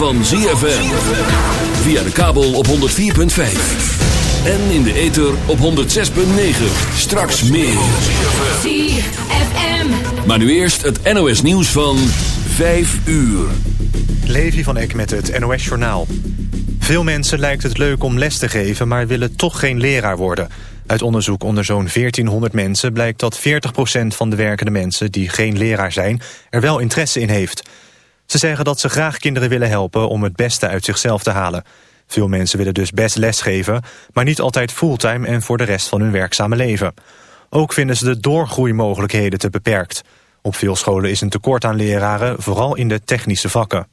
van ZFM. Via de kabel op 104.5. En in de ether op 106.9. Straks meer. ZFM. Maar nu eerst het NOS nieuws van 5 uur. Levi van Eck met het NOS Journaal. Veel mensen lijkt het leuk om les te geven, maar willen toch geen leraar worden. Uit onderzoek onder zo'n 1400 mensen blijkt dat 40% van de werkende mensen... die geen leraar zijn, er wel interesse in heeft... Ze zeggen dat ze graag kinderen willen helpen om het beste uit zichzelf te halen. Veel mensen willen dus best lesgeven, maar niet altijd fulltime en voor de rest van hun werkzame leven. Ook vinden ze de doorgroeimogelijkheden te beperkt. Op veel scholen is een tekort aan leraren, vooral in de technische vakken.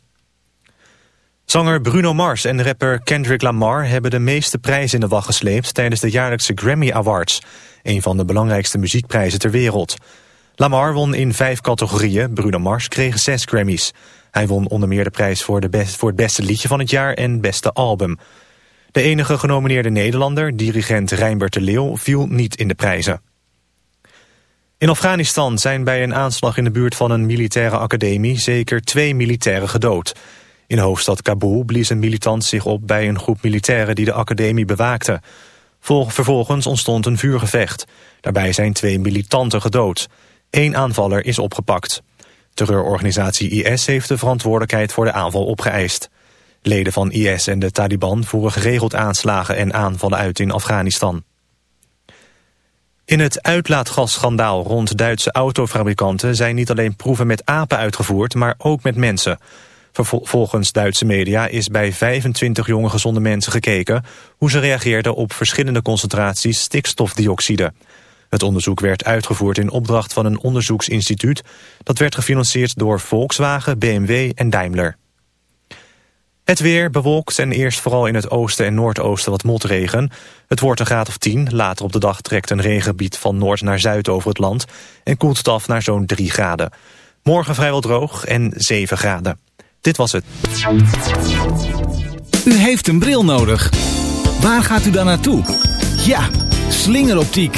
Zanger Bruno Mars en rapper Kendrick Lamar hebben de meeste prijzen in de wacht gesleept tijdens de jaarlijkse Grammy Awards, een van de belangrijkste muziekprijzen ter wereld. Lamar won in vijf categorieën, Bruno Mars kreeg zes Grammys. Hij won onder meer de prijs voor, de voor het beste liedje van het jaar en beste album. De enige genomineerde Nederlander, dirigent Rijnbert de Leeuw, viel niet in de prijzen. In Afghanistan zijn bij een aanslag in de buurt van een militaire academie zeker twee militairen gedood. In de hoofdstad Kabul blies een militant zich op bij een groep militairen die de academie bewaakte. Vervolgens ontstond een vuurgevecht. Daarbij zijn twee militanten gedood. Eén aanvaller is opgepakt. Terreurorganisatie IS heeft de verantwoordelijkheid voor de aanval opgeëist. Leden van IS en de Taliban voeren geregeld aanslagen en aanvallen uit in Afghanistan. In het uitlaatgasschandaal rond Duitse autofabrikanten zijn niet alleen proeven met apen uitgevoerd, maar ook met mensen. Volgens Duitse media is bij 25 jonge gezonde mensen gekeken hoe ze reageerden op verschillende concentraties stikstofdioxide. Het onderzoek werd uitgevoerd in opdracht van een onderzoeksinstituut... dat werd gefinancierd door Volkswagen, BMW en Daimler. Het weer bewolkt en eerst vooral in het oosten en noordoosten wat motregen. Het wordt een graad of 10. Later op de dag trekt een regengebied van noord naar zuid over het land... en koelt het af naar zo'n 3 graden. Morgen vrijwel droog en 7 graden. Dit was het. U heeft een bril nodig. Waar gaat u dan naartoe? Ja, slingeroptiek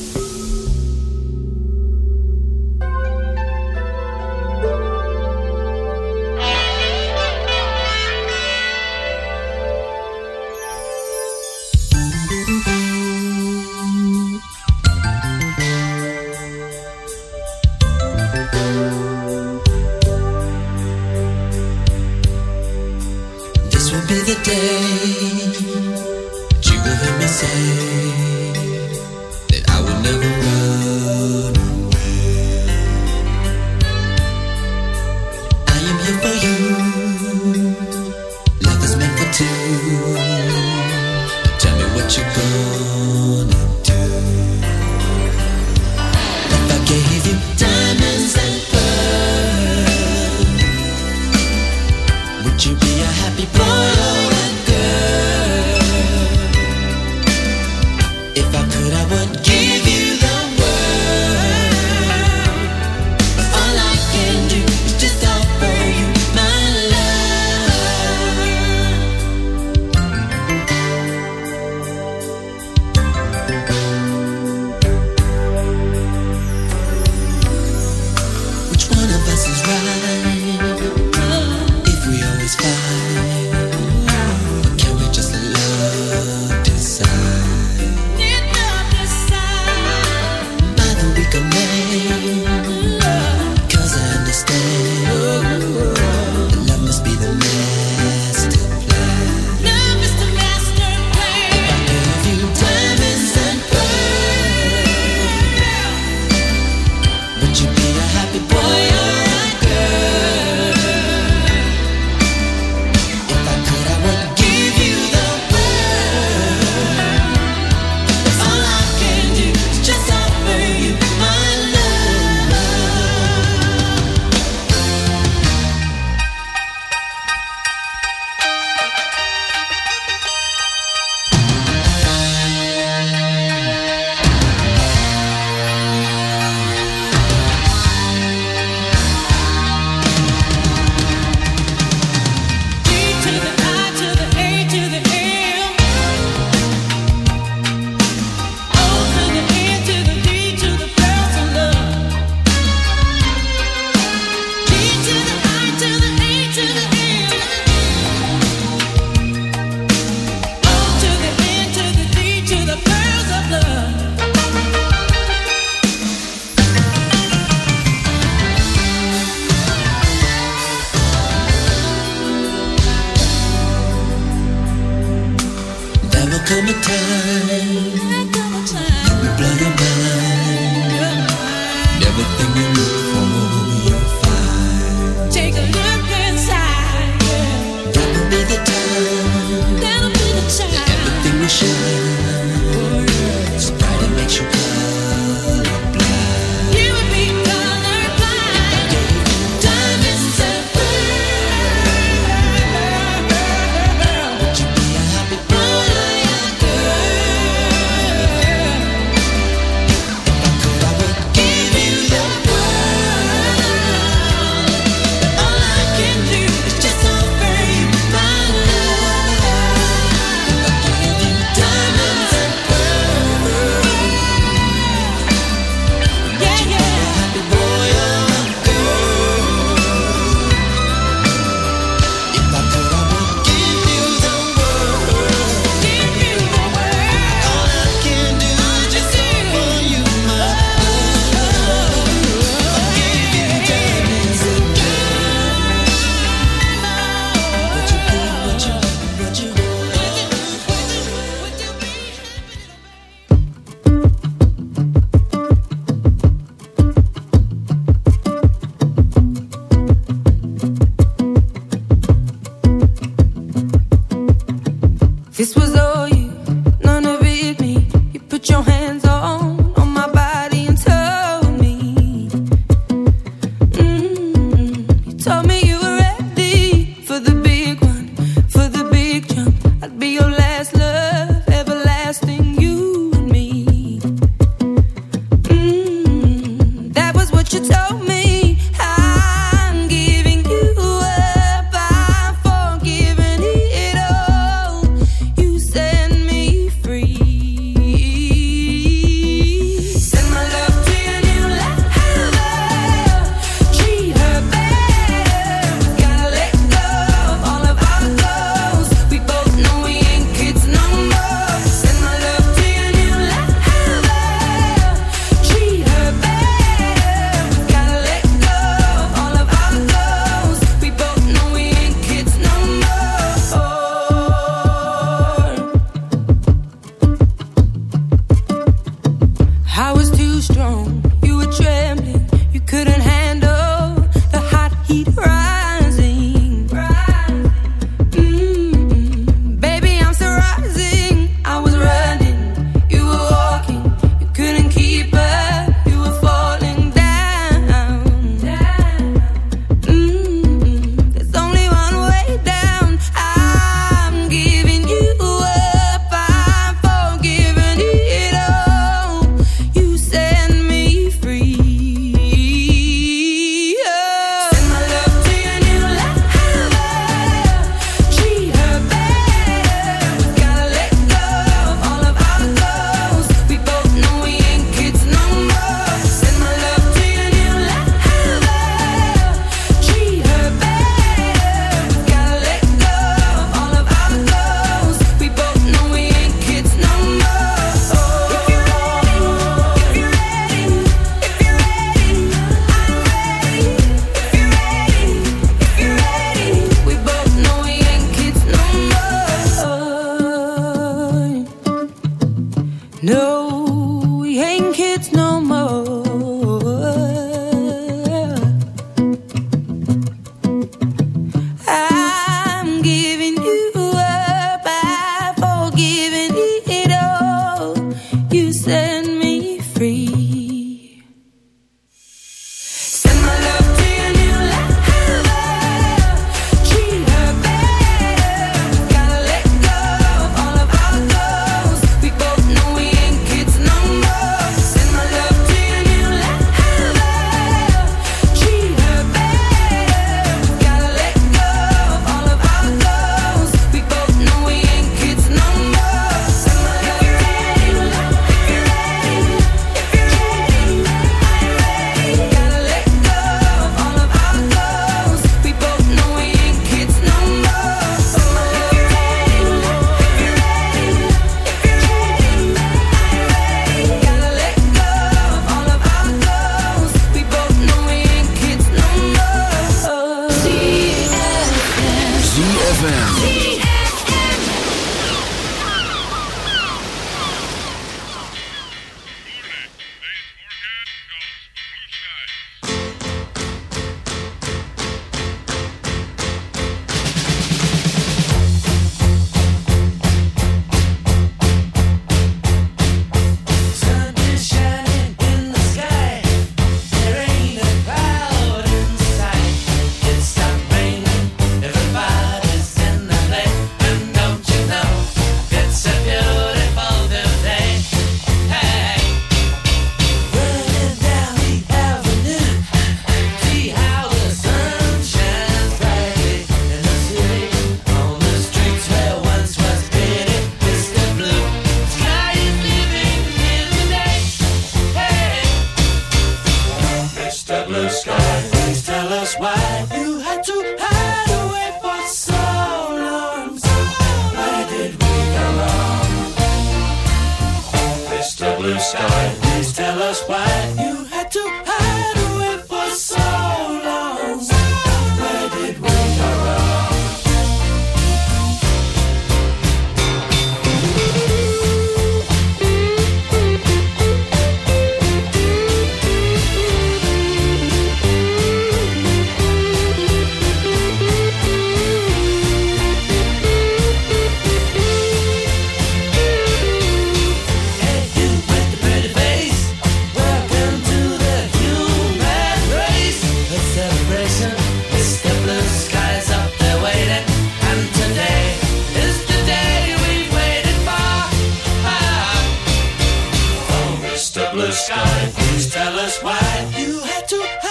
to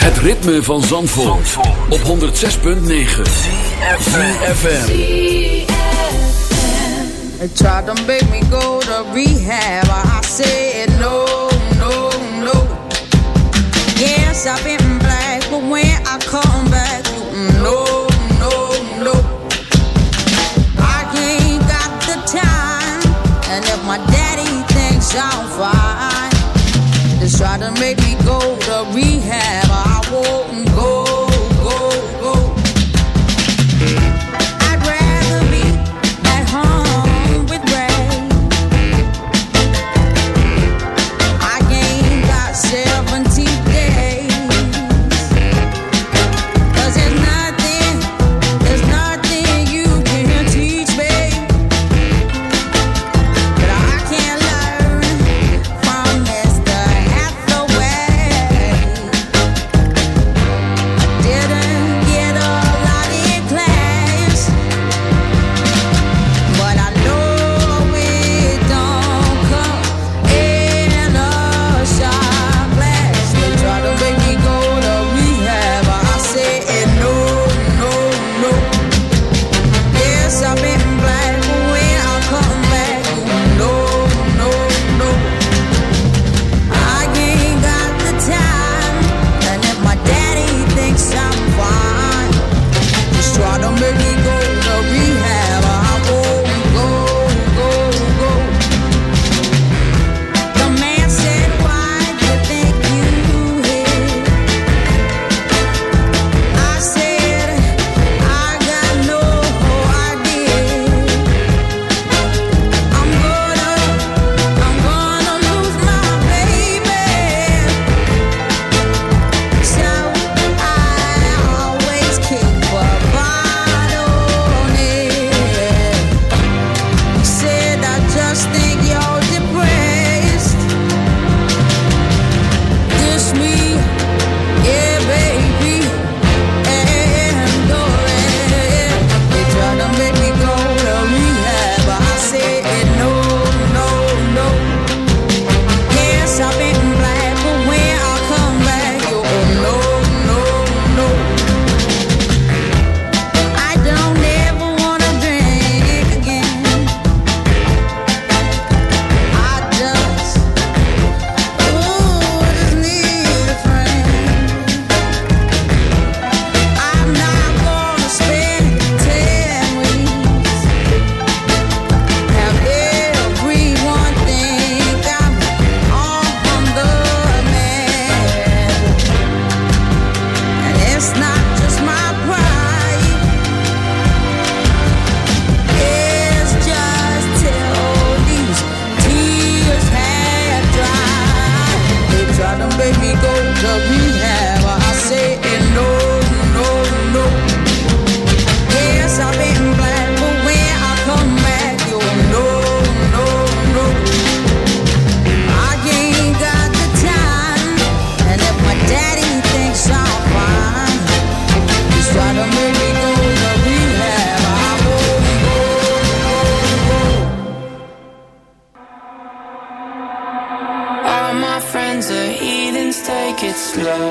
Het ritme van Zandvoort, Zandvoort. op 106.9 CFFM They tried to make me go to rehab. I said no, no, no. Yes, I've been black But when I come back No, no, no. I ain't got the time And if my daddy thinks I'm fine Just try to make me go to rehab.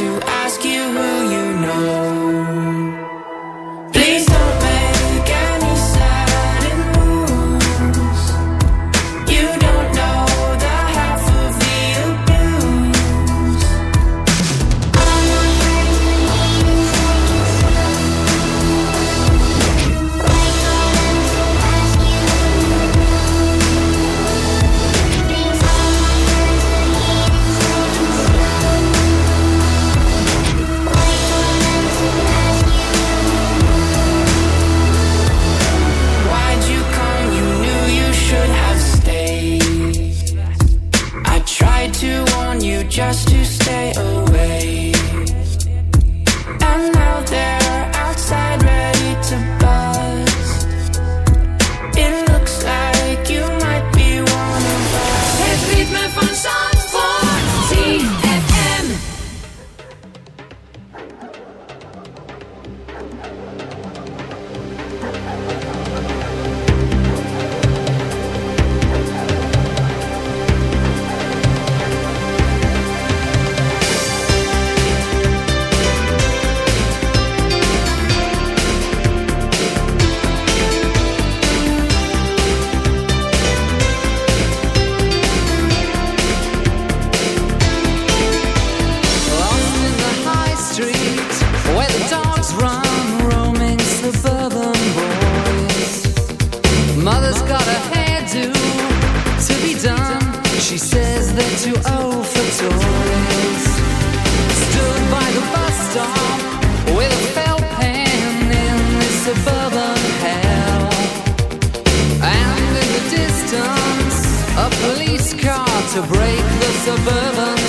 to to break the suburban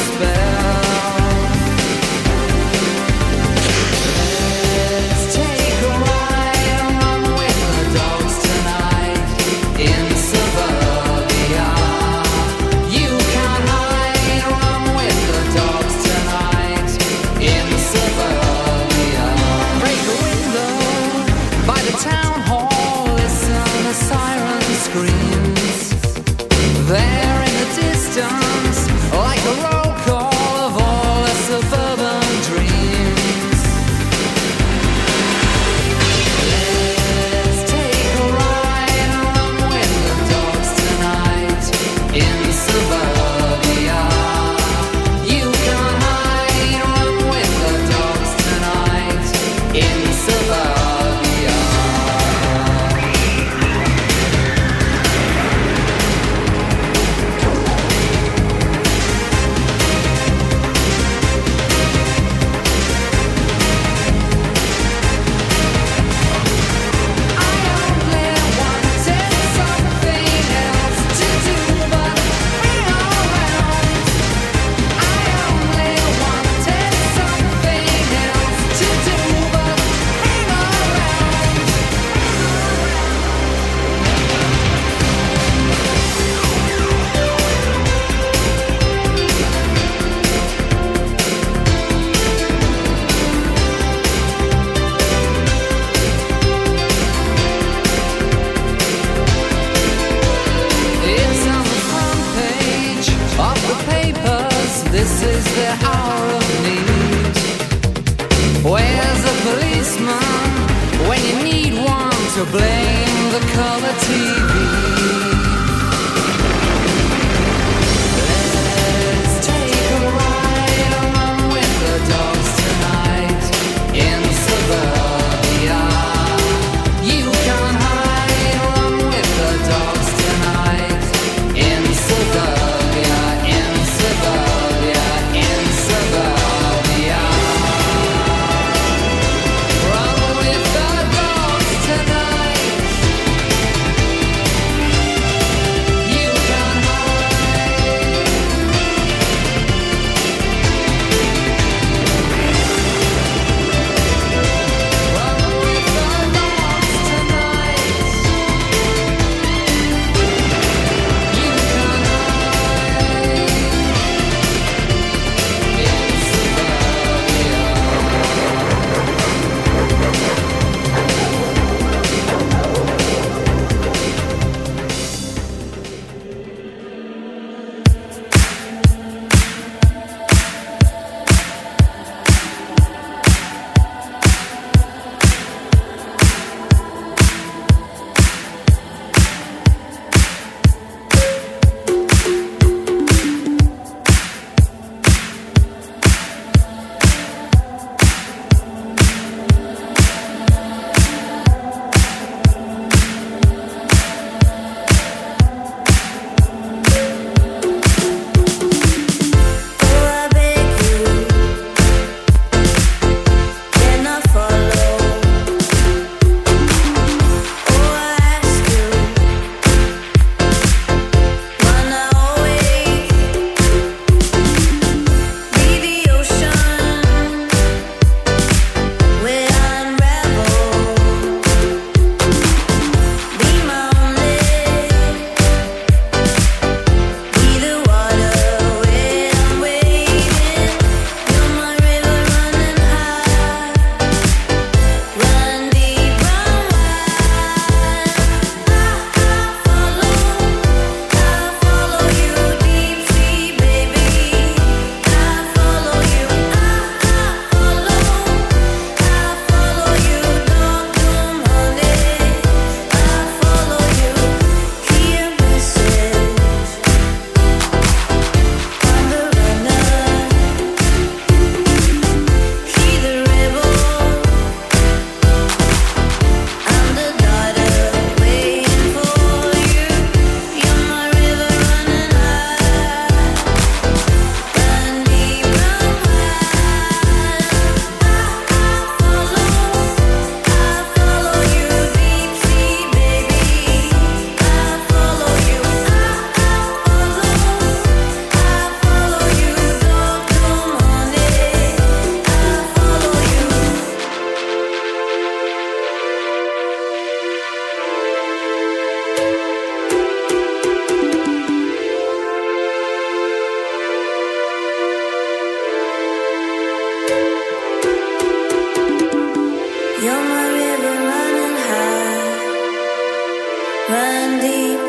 You're my river running high, running deep.